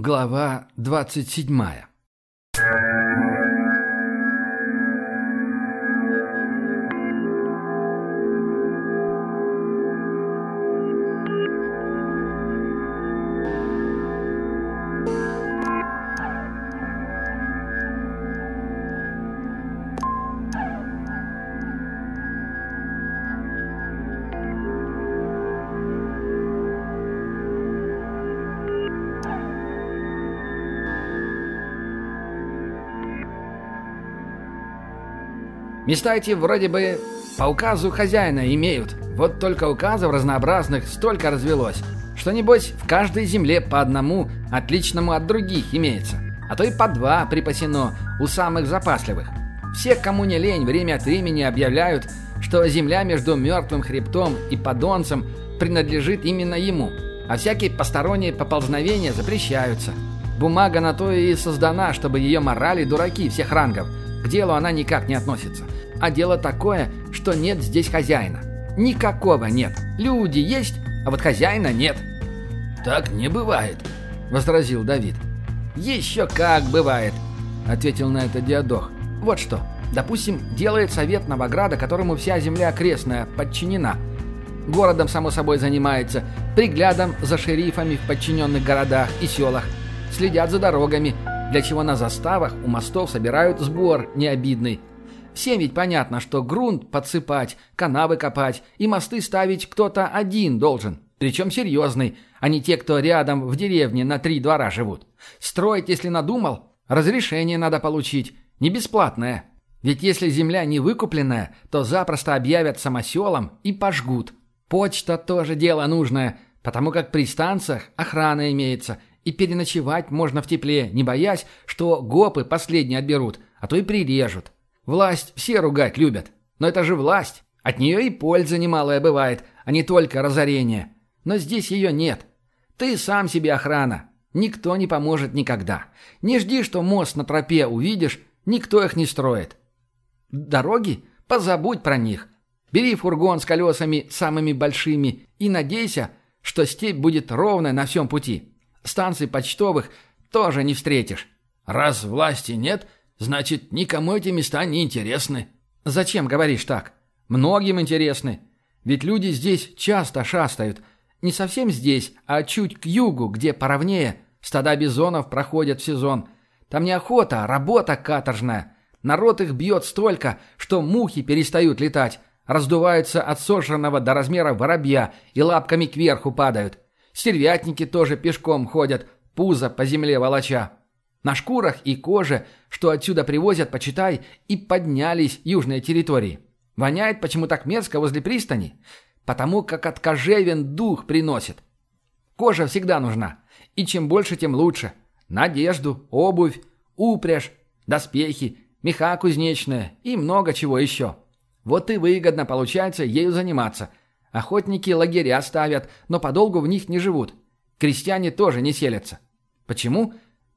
Глава 27 Места эти вроде бы по указу хозяина имеют. Вот только указов разнообразных столько развелось, что небось в каждой земле по одному отличному от других имеется. А то и по два припасено у самых запасливых. Все, кому не лень, время от времени объявляют, что земля между мертвым хребтом и подонцем принадлежит именно ему, а всякие посторонние поползновения запрещаются. Бумага на то и создана, чтобы ее морали дураки всех рангов. К делу она никак не относится. А дело такое, что нет здесь хозяина. Никакого нет. Люди есть, а вот хозяина нет. «Так не бывает», — возразил Давид. «Еще как бывает», — ответил на это Диадох. «Вот что. Допустим, делает совет Новограда, которому вся земля окрестная подчинена. Городом, само собой, занимается, приглядом за шерифами в подчиненных городах и селах, следят за дорогами, для чего на заставах у мостов собирают сбор необидный, Всем ведь понятно, что грунт подсыпать, канавы копать и мосты ставить кто-то один должен. Причем серьезный, а не те, кто рядом в деревне на три двора живут. Строить, если надумал, разрешение надо получить, не бесплатное. Ведь если земля не выкупленная, то запросто объявят самоселом и пожгут. Почта тоже дело нужное, потому как при станциях охрана имеется, и переночевать можно в тепле, не боясь, что гопы последние отберут, а то и прирежут. Власть все ругать любят. Но это же власть. От нее и польза немалая бывает, а не только разорение. Но здесь ее нет. Ты сам себе охрана. Никто не поможет никогда. Не жди, что мост на тропе увидишь, никто их не строит. Дороги? Позабудь про них. Бери фургон с колесами самыми большими и надейся, что степь будет ровная на всем пути. Станций почтовых тоже не встретишь. Раз власти нет, Значит, никому эти места не интересны. Зачем говоришь так? Многим интересны. Ведь люди здесь часто шастают. Не совсем здесь, а чуть к югу, где поровнее. Стада бизонов проходят в сезон. Там не охота, а работа каторжная. Народ их бьет столько, что мухи перестают летать, раздуваются от сожранного до размера воробья и лапками кверху падают. Стервятники тоже пешком ходят, пузо по земле волоча. На шкурах и коже, что отсюда привозят, почитай, и поднялись южные территории. Воняет почему так мерзко возле пристани? Потому как от кожевен дух приносит. Кожа всегда нужна. И чем больше, тем лучше. Надежду, обувь, упряжь, доспехи, меха кузнечные и много чего еще. Вот и выгодно получается ею заниматься. Охотники лагеря ставят, но подолгу в них не живут. Крестьяне тоже не селятся. Почему?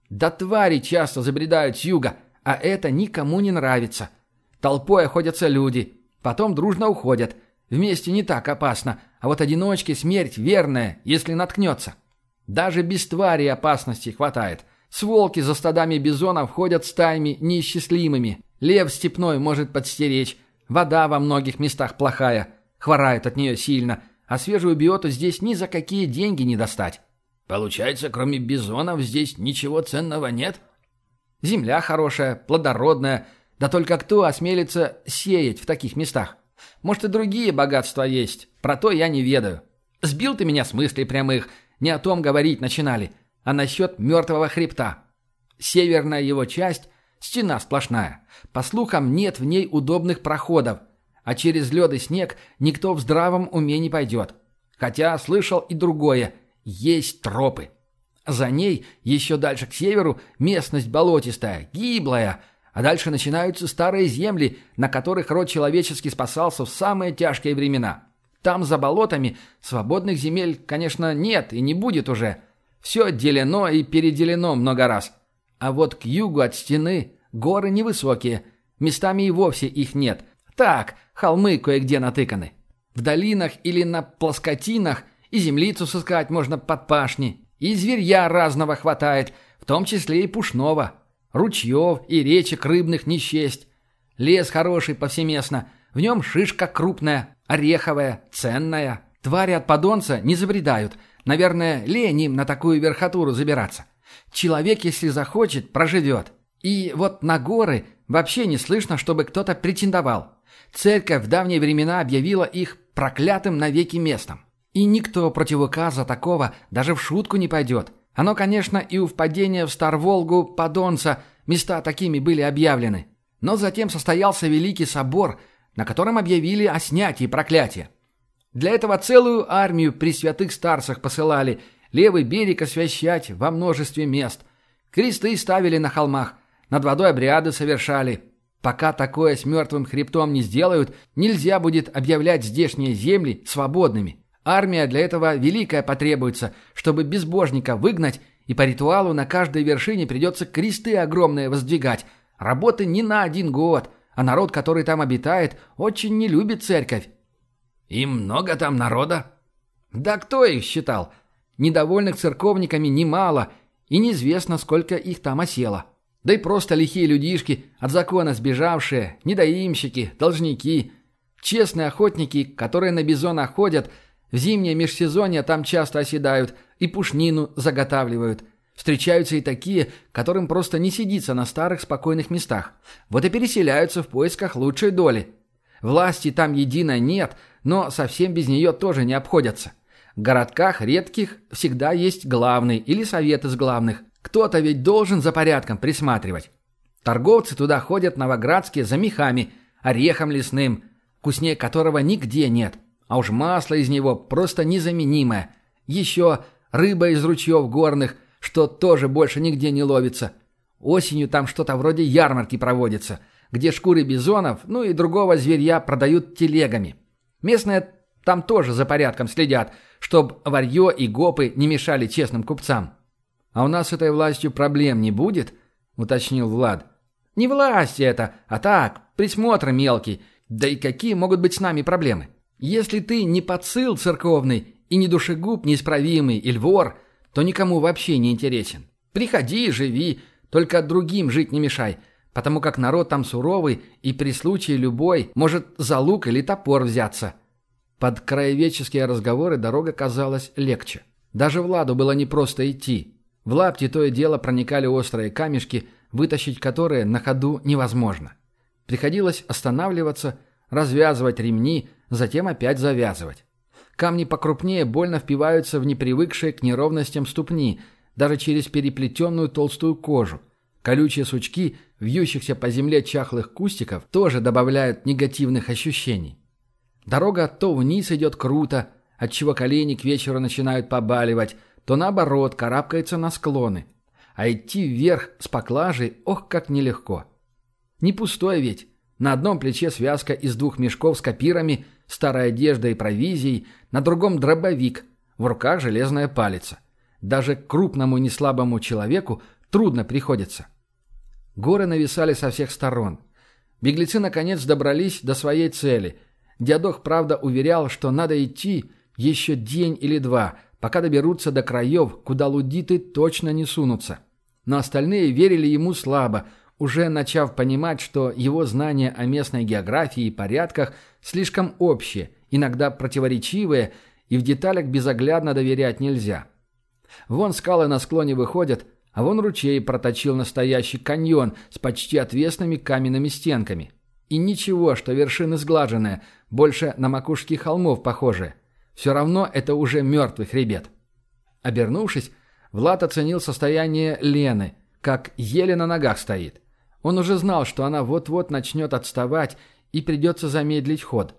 Да твари часто забредают с юга, а это никому не нравится. Толпой охотятся люди, потом дружно уходят. Вместе не так опасно, а вот одиночке смерть верная, если наткнется. Даже без твари опасности хватает. С волки за стадами бизонов ходят стаями неисчислимыми. Лев степной может подстеречь. Вода во многих местах плохая. Хворают от нее сильно. А свежую биоту здесь ни за какие деньги не достать. Получается, кроме бизонов здесь ничего ценного нет? Земля хорошая, плодородная, да только кто осмелится сеять в таких местах? Может, и другие богатства есть, про то я не ведаю. Сбил ты меня с мыслей прямых, не о том говорить начинали, а насчет мертвого хребта. Северная его часть – стена сплошная. По слухам, нет в ней удобных проходов, а через лед и снег никто в здравом уме не пойдет. Хотя слышал и другое – есть тропы. За ней, еще дальше к северу, местность болотистая, гиблая, а дальше начинаются старые земли, на которых род человеческий спасался в самые тяжкие времена. Там, за болотами, свободных земель, конечно, нет и не будет уже. Все отделено и переделено много раз. А вот к югу от стены горы невысокие, местами и вовсе их нет. Так, холмы кое-где натыканы. В долинах или на плоскотинах и землицу сыскать можно под пашни. И зверья разного хватает, в том числе и пушного. Ручьев и речек рыбных не счесть. Лес хороший повсеместно, в нем шишка крупная, ореховая, ценная. Твари от подонца не забредают. Наверное, лень им на такую верхотуру забираться. Человек, если захочет, проживет. И вот на горы вообще не слышно, чтобы кто-то претендовал. Церковь в давние времена объявила их проклятым навеки местом. И никто против указа такого даже в шутку не пойдет. Оно, конечно, и у впадения в Старволгу Подонца места такими были объявлены. Но затем состоялся Великий Собор, на котором объявили о снятии проклятия. Для этого целую армию при святых старцах посылали, левый берег освящать во множестве мест. Кресты ставили на холмах, над водой обряды совершали. Пока такое с мертвым хребтом не сделают, нельзя будет объявлять здешние земли свободными. Армия для этого великая потребуется, чтобы безбожника выгнать, и по ритуалу на каждой вершине придется кресты огромные воздвигать. Работы не на один год, а народ, который там обитает, очень не любит церковь. И много там народа? Да кто их считал? Недовольных церковниками немало, и неизвестно, сколько их там осело. Да и просто лихие людишки, от закона сбежавшие, недоимщики, должники. Честные охотники, которые на бизона ходят – в зимнее межсезонье там часто оседают и пушнину заготавливают. Встречаются и такие, которым просто не сидится на старых спокойных местах. Вот и переселяются в поисках лучшей доли. Власти там едино нет, но совсем без нее тоже не обходятся. В городках редких всегда есть главный или совет из главных. Кто-то ведь должен за порядком присматривать. Торговцы туда ходят новоградские за мехами, орехом лесным, вкуснее которого нигде нет. А уж масло из него просто незаменимое. Еще рыба из ручьев горных, что тоже больше нигде не ловится. Осенью там что-то вроде ярмарки проводится, где шкуры бизонов, ну и другого зверья продают телегами. Местные там тоже за порядком следят, чтоб варье и гопы не мешали честным купцам. «А у нас с этой властью проблем не будет?» — уточнил Влад. «Не власть это, а так, присмотр мелкий. Да и какие могут быть с нами проблемы? Если ты не подсыл церковный и не душегуб неисправимый или вор, то никому вообще не интересен. Приходи, живи, только другим жить не мешай, потому как народ там суровый и при случае любой может за лук или топор взяться. Под краеведческие разговоры дорога казалась легче. Даже Владу было непросто идти. В лапти то и дело проникали острые камешки, вытащить которые на ходу невозможно. Приходилось останавливаться, развязывать ремни, затем опять завязывать. Камни покрупнее больно впиваются в непривыкшие к неровностям ступни, даже через переплетенную толстую кожу. Колючие сучки, вьющихся по земле чахлых кустиков, тоже добавляют негативных ощущений. Дорога то вниз идет круто, отчего колени к вечеру начинают побаливать, то наоборот карабкается на склоны. А идти вверх с поклажей, ох, как нелегко. Не пустое ведь. На одном плече связка из двух мешков с копирами, старой одеждой и провизией, на другом дробовик, в руках железная палица. Даже крупному неслабому человеку трудно приходится. Горы нависали со всех сторон. Беглецы наконец добрались до своей цели. Дядох, правда, уверял, что надо идти еще день или два, пока доберутся до краев, куда лудиты точно не сунутся. Но остальные верили ему слабо – уже начав понимать, что его знания о местной географии и порядках слишком общие, иногда противоречивые, и в деталях безоглядно доверять нельзя. Вон скалы на склоне выходят, а вон ручей проточил настоящий каньон с почти отвесными каменными стенками. И ничего, что вершины сглаженные, больше на макушке холмов похожие. Все равно это уже мертвый хребет. Обернувшись, Влад оценил состояние Лены, как еле на ногах стоит. Он уже знал, что она вот-вот начнет отставать и придется замедлить ход.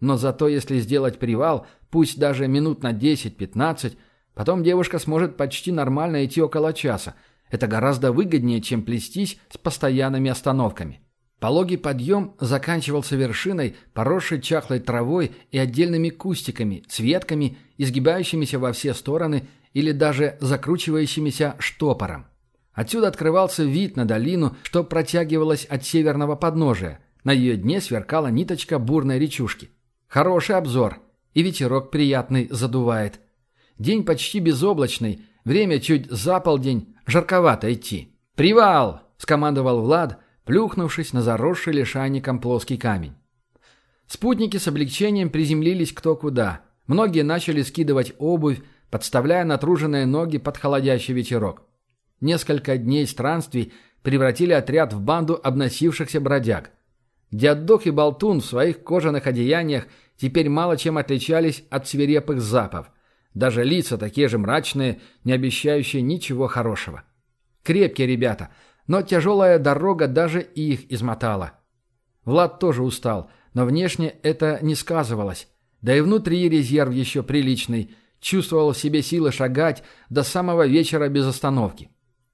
Но зато если сделать привал, пусть даже минут на 10-15, потом девушка сможет почти нормально идти около часа. Это гораздо выгоднее, чем плестись с постоянными остановками. Пологий подъем заканчивался вершиной, поросшей чахлой травой и отдельными кустиками, цветками, изгибающимися во все стороны или даже закручивающимися штопором. Отсюда открывался вид на долину, что протягивалась от северного подножия. На ее дне сверкала ниточка бурной речушки. Хороший обзор, и ветерок приятный задувает. День почти безоблачный, Время чуть за полдень, жарковато идти. «Привал!» – скомандовал Влад, плюхнувшись на заросший лишайником плоский камень. Спутники с облегчением приземлились кто куда. Многие начали скидывать обувь, подставляя натруженные ноги под холодящий ветерок. Несколько дней странствий превратили отряд в банду обносившихся бродяг. Дяддох и Болтун в своих кожаных одеяниях теперь мало чем отличались от свирепых запов. Даже лица такие же мрачные, не обещающие ничего хорошего. Крепкие ребята, но тяжелая дорога даже их измотала. Влад тоже устал, но внешне это не сказывалось. Да и внутри резерв еще приличный, чувствовал в себе силы шагать до самого вечера без остановки.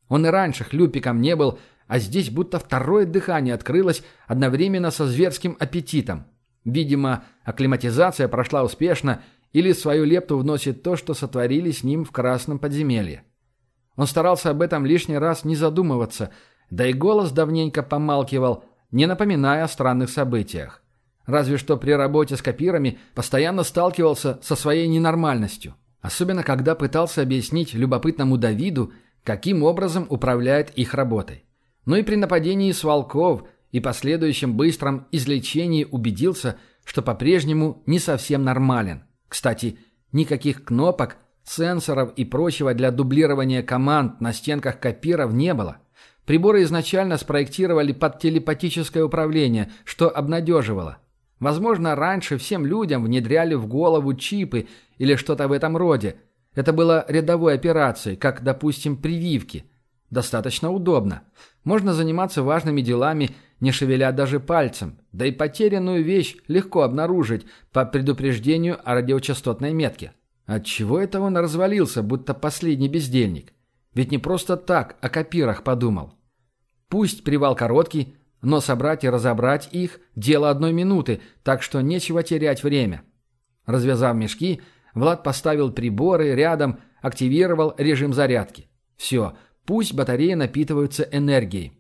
Он и раньше хлюпиком не был, а здесь будто второе дыхание открылось одновременно со зверским аппетитом. Видимо, акклиматизация прошла успешно, или свою лепту вносит то, что сотворили с ним в красном подземелье. Он старался об этом лишний раз не задумываться, да и голос давненько помалкивал, не напоминая о странных событиях. Разве что при работе с копирами постоянно сталкивался со своей ненормальностью. Особенно, когда пытался объяснить любопытному Давиду, каким образом управляет их работой. Но и при нападении с волков и последующем быстром излечении убедился, что по-прежнему не совсем нормален. Кстати, никаких кнопок, сенсоров и прочего для дублирования команд на стенках копиров не было. Приборы изначально спроектировали под телепатическое управление, что обнадеживало. Возможно, раньше всем людям внедряли в голову чипы или что-то в этом роде. Это было рядовой операцией, как, допустим, прививки. Достаточно удобно. Можно заниматься важными делами, не шевеля даже пальцем, да и потерянную вещь легко обнаружить по предупреждению о радиочастотной метке. Отчего это он развалился, будто последний бездельник? Ведь не просто так о копирах подумал. Пусть привал короткий, но собрать и разобрать их – дело одной минуты, так что нечего терять время. Развязав мешки, Влад поставил приборы рядом, активировал режим зарядки. Все, пусть батареи напитываются энергией.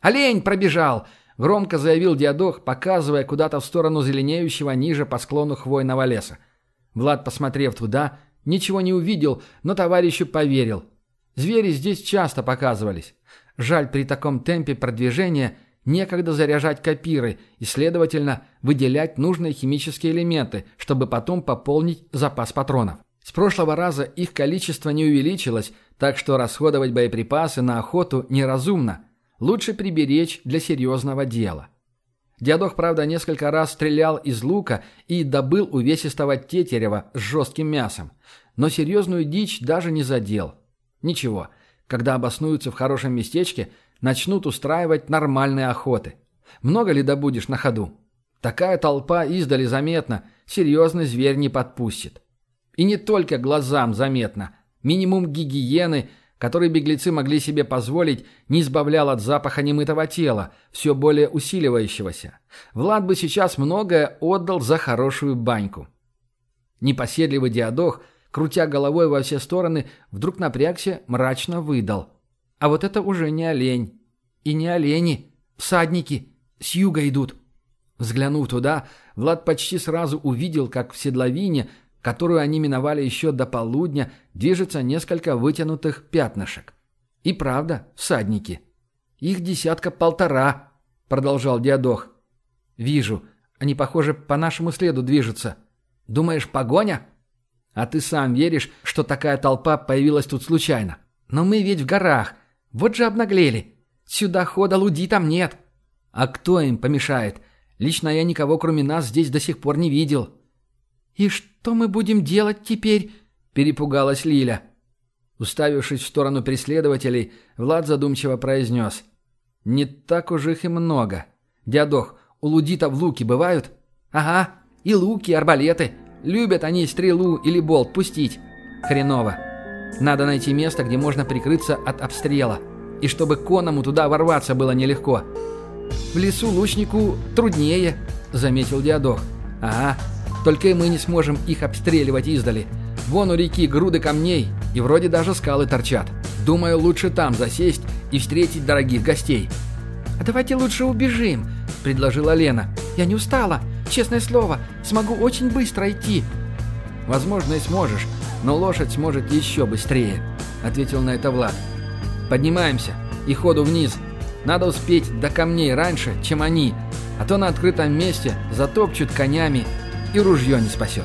«Олень пробежал!» — громко заявил Диадох, показывая куда-то в сторону зеленеющего ниже по склону хвойного леса. Влад, посмотрев туда, ничего не увидел, но товарищу поверил. Звери здесь часто показывались. Жаль, при таком темпе продвижения некогда заряжать копиры и, следовательно, выделять нужные химические элементы, чтобы потом пополнить запас патронов. С прошлого раза их количество не увеличилось, так что расходовать боеприпасы на охоту неразумно – Лучше приберечь для серьезного дела. Дядох, правда, несколько раз стрелял из лука и добыл увесистого тетерева с жестким мясом, но серьезную дичь даже не задел. Ничего, когда обоснуются в хорошем местечке, начнут устраивать нормальные охоты. Много ли добудешь на ходу? Такая толпа издали заметна, серьезный зверь не подпустит. И не только глазам заметно. Минимум гигиены – который беглецы могли себе позволить, не избавлял от запаха немытого тела, все более усиливающегося. Влад бы сейчас многое отдал за хорошую баньку. Непоседливый диадох, крутя головой во все стороны, вдруг напрягся, мрачно выдал. А вот это уже не олень. И не олени, всадники, с юга идут. Взглянув туда, Влад почти сразу увидел, как в седловине – которую они миновали еще до полудня, движется несколько вытянутых пятнышек. И правда, всадники. Их десятка-полтора, продолжал Диадох. Вижу, они, похоже, по нашему следу движутся. Думаешь, погоня? А ты сам веришь, что такая толпа появилась тут случайно? Но мы ведь в горах. Вот же обнаглели. Сюда хода луди там нет. А кто им помешает? Лично я никого, кроме нас, здесь до сих пор не видел. «И что мы будем делать теперь?» – перепугалась Лиля. Уставившись в сторону преследователей, Влад задумчиво произнес. «Не так уж их и много. Дядох, у лудитов луки бывают?» «Ага, и луки, и арбалеты. Любят они стрелу или болт пустить. Хреново. Надо найти место, где можно прикрыться от обстрела. И чтобы конному туда ворваться было нелегко. В лесу лучнику труднее», — заметил Диадох. «Ага, только мы не сможем их обстреливать издали. Вон у реки груды камней, и вроде даже скалы торчат. Думаю, лучше там засесть и встретить дорогих гостей». «А давайте лучше убежим», — предложила Лена. «Я не устала. Честное слово, смогу очень быстро идти». «Возможно, и сможешь. но лошадь сможет еще быстрее», — ответил на это Влад. «Поднимаемся и ходу вниз. Надо успеть до камней раньше, чем они, а то на открытом месте затопчут конями и ружье не спасет».